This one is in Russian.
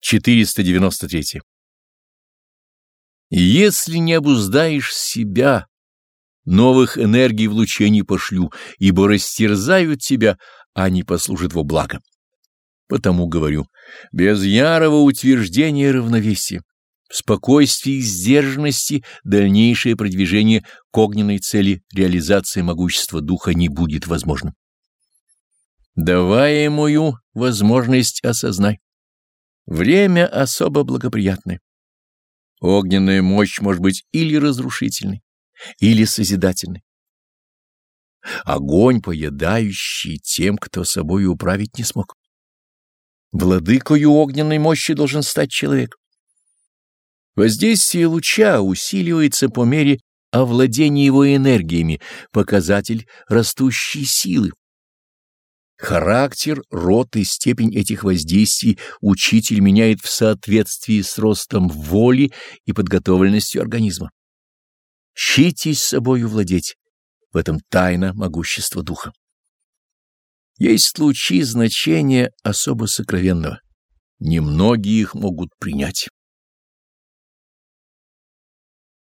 493. Если не обуздаешь себя, новых энергий в луче не пошлю, ибо растерзают тебя, а не послужат во благо. Потому говорю, без ярого утверждения равновесия, в спокойствии и сдержанности дальнейшее продвижение к огненной цели реализации могущества духа не будет возможным. Даваемую возможность осознай. Время особо благоприятное. Огненная мощь может быть или разрушительной, или созидательной. Огонь, поедающий тем, кто собой управить не смог. Владыкою огненной мощи должен стать человек. Воздействие луча усиливается по мере овладения его энергиями, показатель растущей силы. Характер, род и степень этих воздействий учитель меняет в соответствии с ростом воли и подготовленностью организма. Читесь собою владеть, в этом тайна могущества духа. Есть лучи значения особо сокровенного, немногие их могут принять.